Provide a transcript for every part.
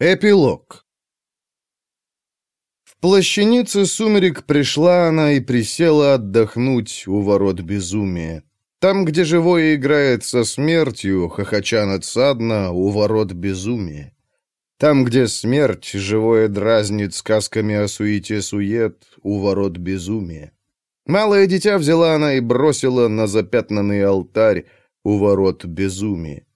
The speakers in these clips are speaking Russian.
Эпилог В плащанице сумерек пришла она и присела отдохнуть у ворот безумия. Там, где живое играет со смертью, хохоча надсадно, у ворот безумия. Там, где смерть, живое дразнит сказками о суете-сует, у ворот безумия. Малое дитя взяла она и бросила на запятнанный алтарь у ворот безумия.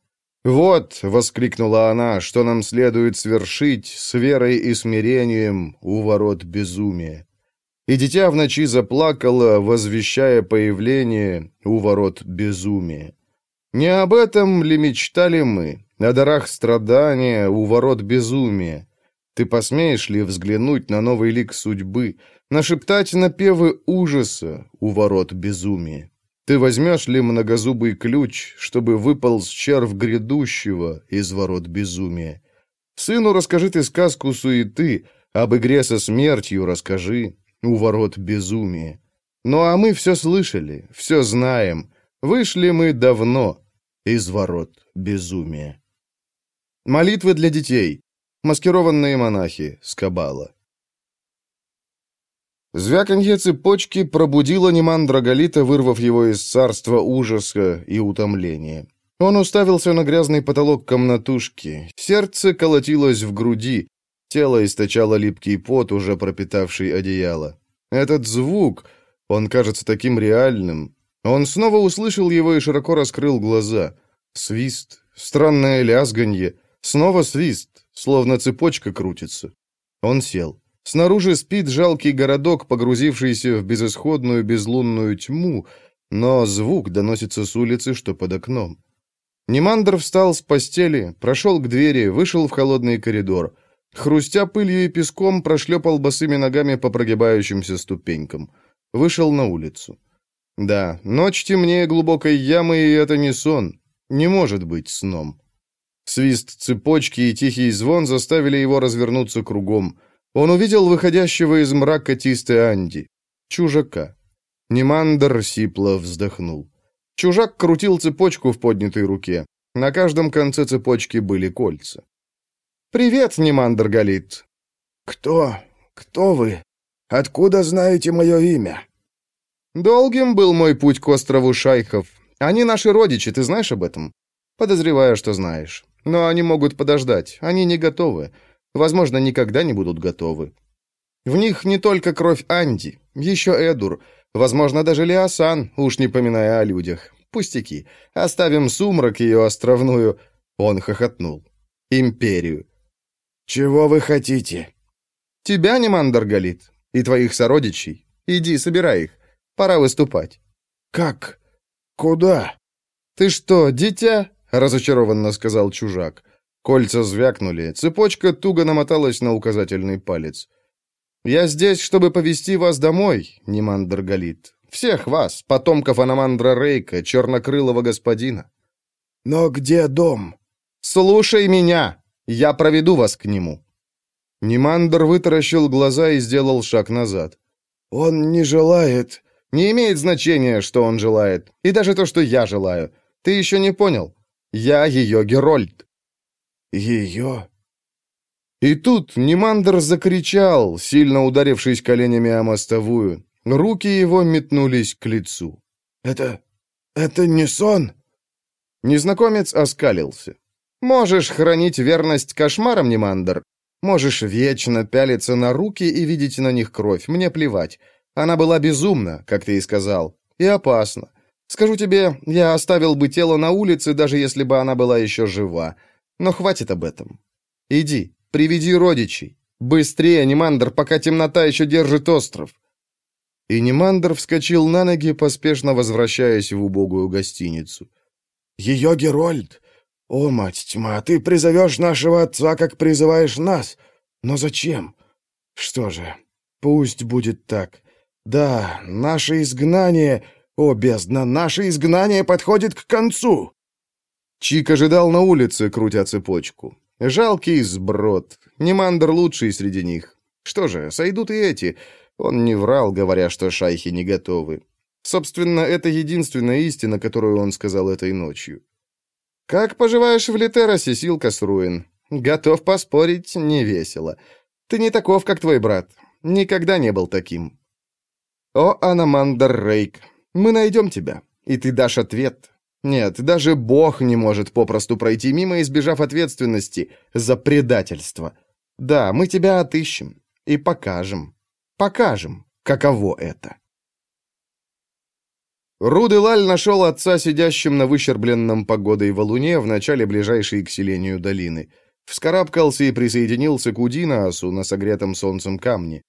«Вот», — воскликнула она, — «что нам следует свершить с верой и смирением у ворот безумия». И дитя в ночи заплакало, возвещая появление у ворот безумия. Не об этом ли мечтали мы, о дарах страдания у ворот безумия? Ты посмеешь ли взглянуть на новый лик судьбы, нашептать напевы ужаса у ворот безумия? Ты возьмешь ли многозубый ключ, чтобы выполз червь грядущего из ворот безумия? Сыну расскажи ты сказку суеты, об игре со смертью расскажи у ворот безумия. Ну а мы все слышали, все знаем, вышли мы давно из ворот безумия. Молитвы для детей. Маскированные монахи с Кабала. Звяканье цепочки пробудило Немандра Галита, вырвав его из царства ужаса и утомления. Он уставился на грязный потолок комнатушки. Сердце колотилось в груди. Тело источало липкий пот, уже пропитавший одеяло. Этот звук, он кажется таким реальным. Он снова услышал его и широко раскрыл глаза. Свист, странное лязганье, снова свист, словно цепочка крутится. Он сел. Снаружи спит жалкий городок, погрузившийся в безысходную безлунную тьму, но звук доносится с улицы, что под окном. Немандр встал с постели, прошел к двери, вышел в холодный коридор. Хрустя пылью и песком, прошлепал босыми ногами по прогибающимся ступенькам. Вышел на улицу. Да, ночь темнее глубокой ямы, и это не сон. Не может быть сном. Свист цепочки и тихий звон заставили его развернуться кругом — он увидел выходящего из мрака Тисты Анди, чужака. Немандр сипло вздохнул. Чужак крутил цепочку в поднятой руке. На каждом конце цепочки были кольца. «Привет, Немандр Галит!» «Кто? Кто вы? Откуда знаете мое имя?» «Долгим был мой путь к острову Шайхов. Они наши родичи, ты знаешь об этом?» «Подозреваю, что знаешь. Но они могут подождать. Они не готовы. Возможно, никогда не будут готовы. В них не только кровь Анди, еще Эдур, возможно, даже Лиасан, уж не поминая о людях. Пустяки. Оставим сумрак ее островную. Он хохотнул. Империю. Чего вы хотите? Тебя, Немандр Галит, и твоих сородичей. Иди, собирай их. Пора выступать. Как? Куда? Ты что, дитя? разочарованно сказал чужак. Кольца звякнули, цепочка туго намоталась на указательный палец. «Я здесь, чтобы повести вас домой, Немандр Галит. Всех вас, потомков Аномандра Рейка, чернокрылого господина». «Но где дом?» «Слушай меня! Я проведу вас к нему». Немандр вытаращил глаза и сделал шаг назад. «Он не желает...» «Не имеет значения, что он желает, и даже то, что я желаю. Ты еще не понял. Я ее Герольд». Ее? И тут Немандр закричал, сильно ударившись коленями о мостовую. Руки его метнулись к лицу. «Это... это не сон?» Незнакомец оскалился. «Можешь хранить верность кошмарам, Немандр. Можешь вечно пялиться на руки и видеть на них кровь. Мне плевать. Она была безумна, как ты и сказал, и опасна. Скажу тебе, я оставил бы тело на улице, даже если бы она была еще жива. Но хватит об этом. Иди, приведи родичей. Быстрее, Немандр, пока темнота еще держит остров. И Немандр вскочил на ноги, поспешно возвращаясь в убогую гостиницу. «Ее Герольд! О, мать тьма, ты призовешь нашего отца, как призываешь нас! Но зачем? Что же, пусть будет так. Да, наше изгнание... О, бездна, наше изгнание подходит к концу!» Чик ожидал на улице, крутя цепочку. Жалкий сброд. Немандр лучший среди них. Что же, сойдут и эти. Он не врал, говоря, что шайхи не готовы. Собственно, это единственная истина, которую он сказал этой ночью. «Как поживаешь в Литеросе, Силка Сруин? Готов поспорить, не весело. Ты не таков, как твой брат. Никогда не был таким. О, Аномандер Рейк, мы найдем тебя, и ты дашь ответ. Нет, даже Бог не может попросту пройти мимо, избежав ответственности за предательство. Да, мы тебя отыщем и покажем. Покажем, каково это. Руделаль нашел отца сидящим на выщербленном погодой валуне в начале ближайшей к селению долины. Вскарабкался и присоединился к Удинаасу на согретом солнцем камне.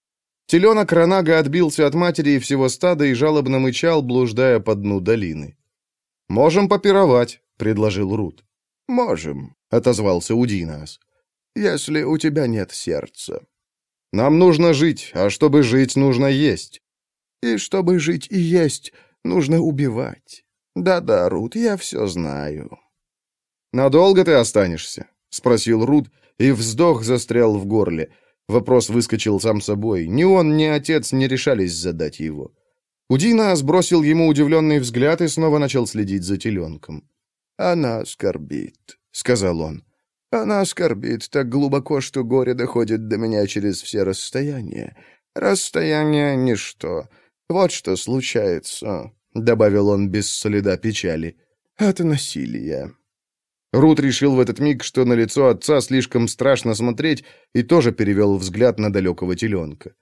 Теленок Ранага отбился от матери и всего стада и жалобно мычал, блуждая по дну долины. «Можем попировать», — предложил Рут. «Можем», — отозвался Удинас. «Если у тебя нет сердца». «Нам нужно жить, а чтобы жить, нужно есть». «И чтобы жить и есть, нужно убивать. Да-да, Рут, я все знаю». «Надолго ты останешься?» — спросил Рут, и вздох застрял в горле. Вопрос выскочил сам собой. Ни он, ни отец не решались задать его. Удина сбросил ему удивленный взгляд и снова начал следить за теленком. «Она скорбит», — сказал он. «Она скорбит так глубоко, что горе доходит до меня через все расстояния. Расстояние — ничто. Вот что случается», — добавил он без следа печали, — «от насилия». Рут решил в этот миг, что на лицо отца слишком страшно смотреть, и тоже перевел взгляд на далекого теленка.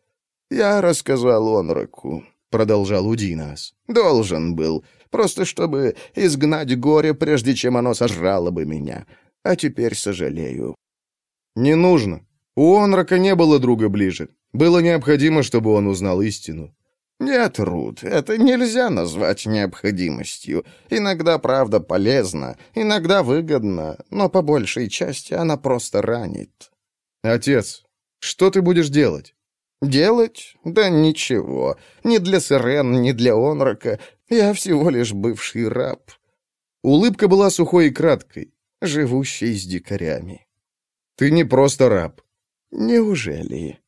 «Я рассказал Онраку», — продолжал Удинас. «Должен был, просто чтобы изгнать горе, прежде чем оно сожрало бы меня. А теперь сожалею». «Не нужно. У Онрака не было друга ближе. Было необходимо, чтобы он узнал истину». «Нет, Рут, это нельзя назвать необходимостью. Иногда правда полезна, иногда выгодна, но по большей части она просто ранит». «Отец, что ты будешь делать?» «Делать? Да ничего. Ни для Сирен, ни для Онрака. Я всего лишь бывший раб». Улыбка была сухой и краткой. «Живущий с дикарями». «Ты не просто раб». «Неужели?»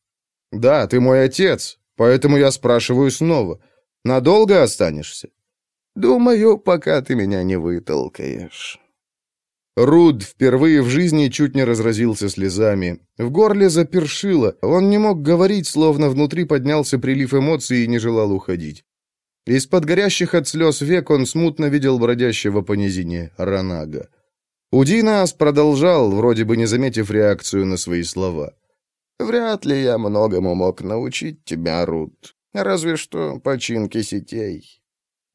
«Да, ты мой отец, Поэтому я спрашиваю снова. Надолго останешься? Думаю, пока ты меня не вытолкаешь. Руд впервые в жизни чуть не разразился слезами. В горле запершило. Он не мог говорить, словно внутри поднялся прилив эмоций и не желал уходить. Из-под горящих от слез век он смутно видел бродящего по низине Ранага. Удинас продолжал, вроде бы не заметив реакцию на свои слова. Вряд ли я многому мог научить тебя, Рут. Разве что починки сетей.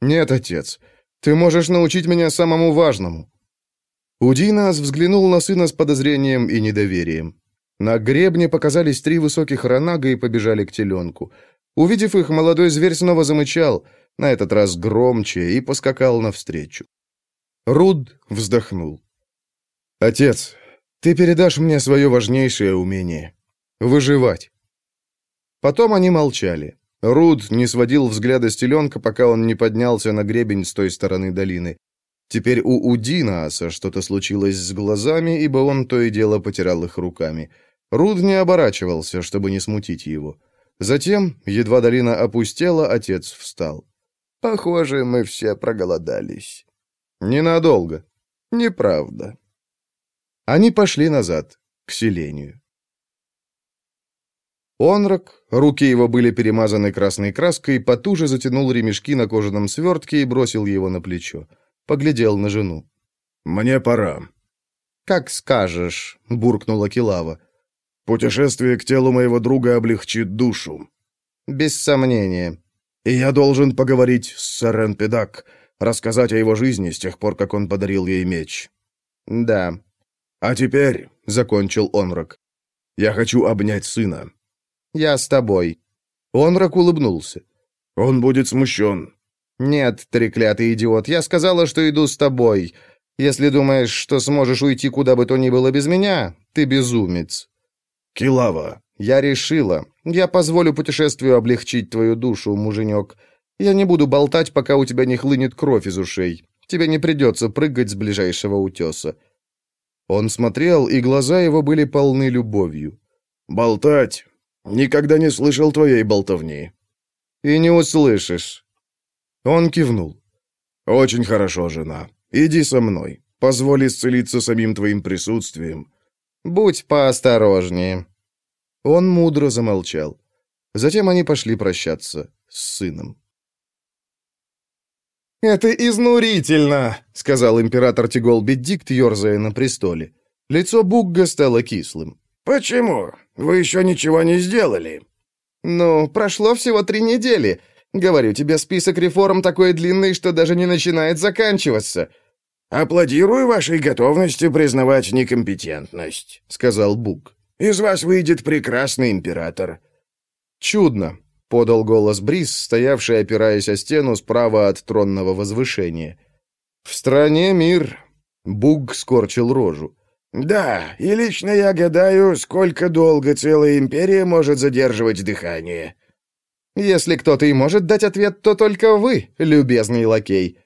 Нет, отец, ты можешь научить меня самому важному. Удинас взглянул на сына с подозрением и недоверием. На гребне показались три высоких ранага и побежали к теленку. Увидев их, молодой зверь снова замычал, на этот раз громче, и поскакал навстречу. Руд вздохнул. «Отец, ты передашь мне свое важнейшее умение. Выживать. Потом они молчали. Руд не сводил взгляда с теленка, пока он не поднялся на гребень с той стороны долины. Теперь у Удинааса что-то случилось с глазами, ибо он то и дело потирал их руками. Руд не оборачивался, чтобы не смутить его. Затем, едва долина опустела, отец встал. «Похоже, мы все проголодались». «Ненадолго». «Неправда». Они пошли назад, к селению. Онрак, руки его были перемазаны красной краской, потуже затянул ремешки на кожаном свертке и бросил его на плечо. Поглядел на жену. «Мне пора». «Как скажешь», — буркнула Килава. «Путешествие к телу моего друга облегчит душу». «Без сомнения». «И я должен поговорить с Сарен Педак, рассказать о его жизни с тех пор, как он подарил ей меч». «Да». «А теперь», — закончил Онрак, — «я хочу обнять сына». Я с тобой». Онрак улыбнулся. «Он будет смущен». «Нет, треклятый идиот, я сказала, что иду с тобой. Если думаешь, что сможешь уйти куда бы то ни было без меня, ты безумец». «Килава». «Я решила. Я позволю путешествию облегчить твою душу, муженек. Я не буду болтать, пока у тебя не хлынет кровь из ушей. Тебе не придется прыгать с ближайшего утеса». Он смотрел, и глаза его были полны любовью. «Болтать? Никогда не слышал твоей болтовни». «И не услышишь». Он кивнул. «Очень хорошо, жена. Иди со мной. Позволь исцелиться самим твоим присутствием. Будь поосторожнее». Он мудро замолчал. Затем они пошли прощаться с сыном. «Это изнурительно», — сказал император Тигол Беддикт, ерзая на престоле. Лицо Бугга стало кислым. «Почему? Вы еще ничего не сделали?» «Ну, прошло всего три недели. Говорю тебе, список реформ такой длинный, что даже не начинает заканчиваться». «Аплодирую вашей готовности признавать некомпетентность», — сказал Буг. «Из вас выйдет прекрасный император». «Чудно», — подал голос Брис, стоявший, опираясь о стену справа от тронного возвышения. «В стране мир», — Буг скорчил рожу. «Да, и лично я гадаю, сколько долго целая империя может задерживать дыхание». «Если кто-то и может дать ответ, то только вы, любезный лакей».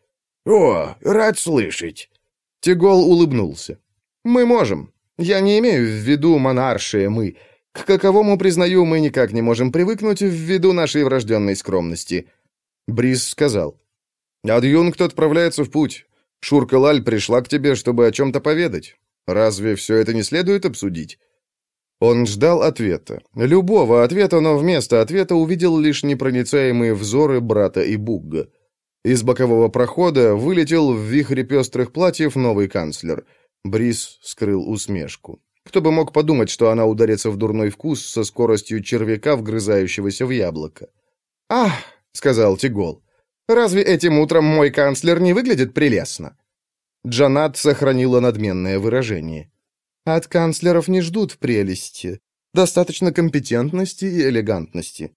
«О, рад слышать». Тигол улыбнулся. «Мы можем. Я не имею в виду монаршие мы. К каковому, признаю, мы никак не можем привыкнуть ввиду нашей врожденной скромности». Брис сказал. «Адъюнкт отправляется в путь. Шурка Лаль пришла к тебе, чтобы о чем-то поведать. Разве все это не следует обсудить?» Он ждал ответа. Любого ответа, но вместо ответа увидел лишь непроницаемые взоры брата и Бугга. Из бокового прохода вылетел в вихре пестрых платьев новый канцлер. Брис скрыл усмешку. Кто бы мог подумать, что она ударится в дурной вкус со скоростью червяка, вгрызающегося в яблоко. «Ах!» — сказал Тигол. «Разве этим утром мой канцлер не выглядит прелестно?» Джанат сохранила надменное выражение. «От канцлеров не ждут прелести. Достаточно компетентности и элегантности».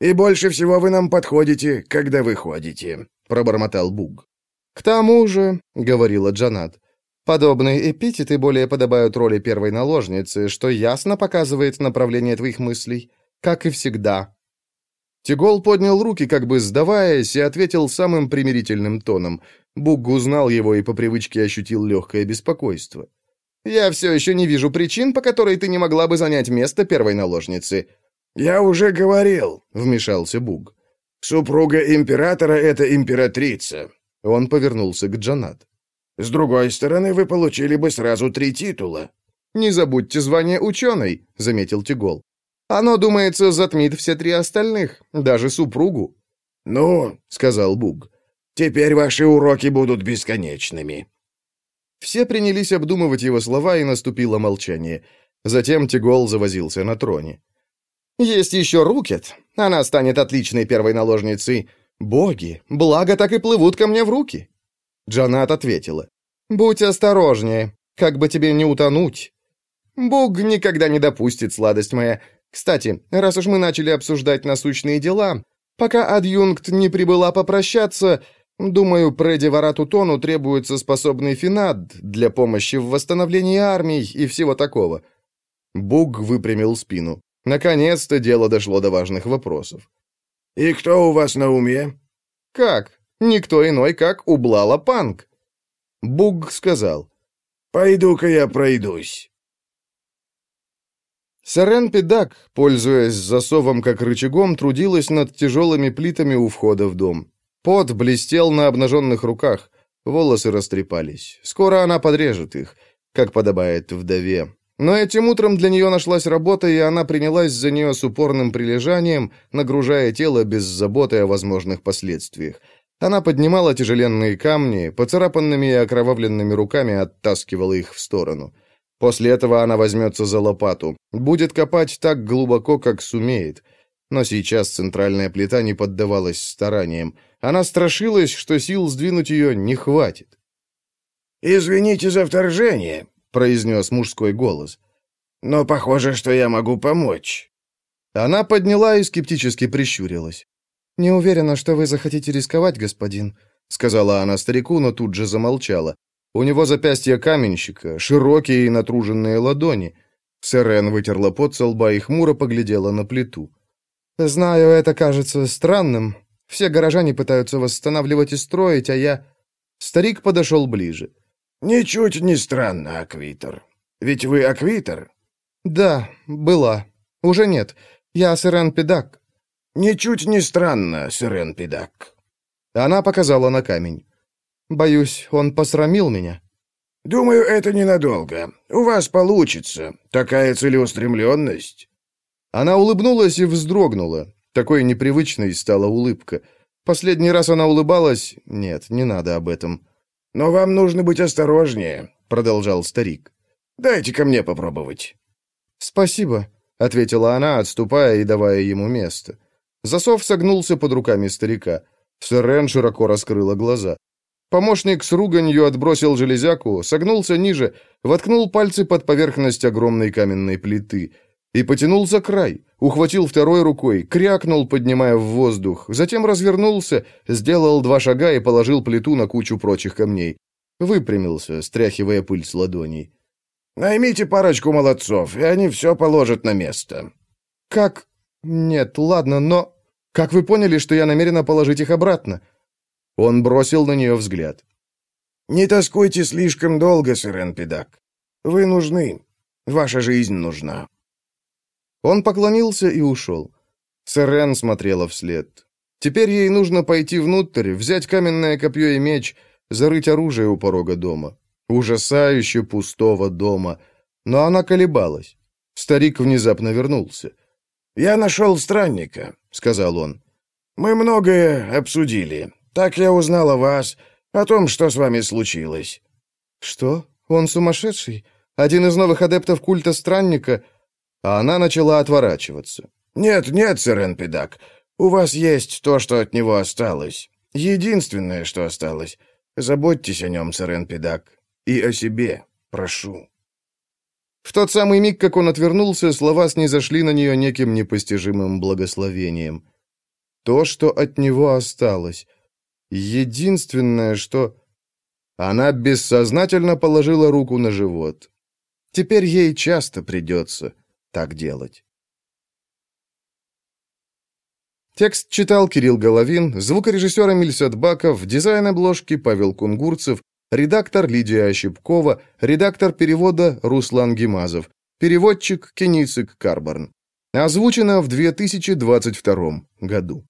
«И больше всего вы нам подходите, когда вы ходите», — пробормотал Буг. «К тому же», — говорила Джанат, — «подобные эпитеты более подобают роли первой наложницы, что ясно показывает направление твоих мыслей, как и всегда». Тигол поднял руки, как бы сдаваясь, и ответил самым примирительным тоном. Буг узнал его и по привычке ощутил легкое беспокойство. «Я все еще не вижу причин, по которой ты не могла бы занять место первой наложницы». «Я уже говорил», — вмешался Буг. «Супруга императора — это императрица». Он повернулся к Джанат. «С другой стороны, вы получили бы сразу три титула». «Не забудьте звание ученой», — заметил Тигол. «Оно, думается, затмит все три остальных, даже супругу». «Ну», — сказал Буг, Теперь ваши уроки будут бесконечными». Все принялись обдумывать его слова, и наступило молчание. Затем Тигол завозился на троне. «Есть еще Рукет. Она станет отличной первой наложницей. Боги, благо так и плывут ко мне в руки». Джанат ответила. «Будь осторожнее, как бы тебе не утонуть». «Бог никогда не допустит, сладость моя. Кстати, раз уж мы начали обсуждать насущные дела, пока адъюнкт не прибыла попрощаться, Думаю, Преди Варатутону требуется способный финад для помощи в восстановлении армий и всего такого». Буг выпрямил спину. Наконец-то дело дошло до важных вопросов. «И кто у вас на уме?» «Как? Никто иной, как Ублала Панк». Буг сказал. «Пойду-ка я пройдусь». Сарен Педак, пользуясь засовом как рычагом, трудилась над тяжелыми плитами у входа в дом. Пот блестел на обнаженных руках, волосы растрепались. Скоро она подрежет их, как подобает вдове. Но этим утром для нее нашлась работа, и она принялась за нее с упорным прилежанием, нагружая тело без заботы о возможных последствиях. Она поднимала тяжеленные камни, поцарапанными и окровавленными руками оттаскивала их в сторону. После этого она возьмется за лопату, будет копать так глубоко, как сумеет. Но сейчас центральная плита не поддавалась стараниям. Она страшилась, что сил сдвинуть ее не хватит. «Извините за вторжение», — произнес мужской голос. «Но похоже, что я могу помочь». Она подняла и скептически прищурилась. «Не уверена, что вы захотите рисковать, господин», — сказала она старику, но тут же замолчала. У него запястья каменщика, широкие и натруженные ладони. Сэрен вытерла пот со лба и хмуро поглядела на плиту. «Знаю, это кажется странным, все горожане пытаются восстанавливать и строить, а я...» Старик подошел ближе. «Ничуть не странно, Аквитер. Ведь вы Аквитер?» «Да, была. Уже нет. Я Сирен Педак». «Ничуть не странно, Сирен Педак». Она показала на камень. «Боюсь, он посрамил меня». «Думаю, это ненадолго. У вас получится. Такая целеустремленность». Она улыбнулась и вздрогнула. Такой непривычной стала улыбка. Последний раз она улыбалась... Нет, не надо об этом. «Но вам нужно быть осторожнее», — продолжал старик. «Дайте ко мне попробовать». «Спасибо», — ответила она, отступая и давая ему место. Засов согнулся под руками старика. Сэрен широко раскрыла глаза. Помощник с руганью отбросил железяку, согнулся ниже, воткнул пальцы под поверхность огромной каменной плиты и потянул за край, ухватил второй рукой, крякнул, поднимая в воздух, затем развернулся, сделал два шага и положил плиту на кучу прочих камней. Выпрямился, стряхивая пыль с ладоней. «Наймите парочку молодцов, и они все положат на место». «Как? Нет, ладно, но...» «Как вы поняли, что я намерена положить их обратно?» Он бросил на нее взгляд. «Не тоскуйте слишком долго, сэр Энпидак. Вы нужны. Ваша жизнь нужна». Он поклонился и ушел. Сэрен смотрела вслед. Теперь ей нужно пойти внутрь, взять каменное копье и меч, зарыть оружие у порога дома. Ужасающе пустого дома. Но она колебалась. Старик внезапно вернулся. «Я нашел странника», — сказал он. «Мы многое обсудили. Так я узнал о вас, о том, что с вами случилось». «Что? Он сумасшедший? Один из новых адептов культа странника?» А она начала отворачиваться. «Нет, нет, сэр Энпидак, у вас есть то, что от него осталось. Единственное, что осталось. Заботьтесь о нем, сэр Энпидак. И о себе, прошу». В тот самый миг, как он отвернулся, слова снизошли на нее неким непостижимым благословением. То, что от него осталось. Единственное, что... Она бессознательно положила руку на живот. Теперь ей часто придется так делать. Текст читал Кирилл Головин, звукорежиссер Эмиль Садбаков, дизайн обложки Павел Кунгурцев, редактор Лидия Ощепкова, редактор перевода Руслан Гимазов, переводчик Кеницик Карборн. Озвучено в 2022 году.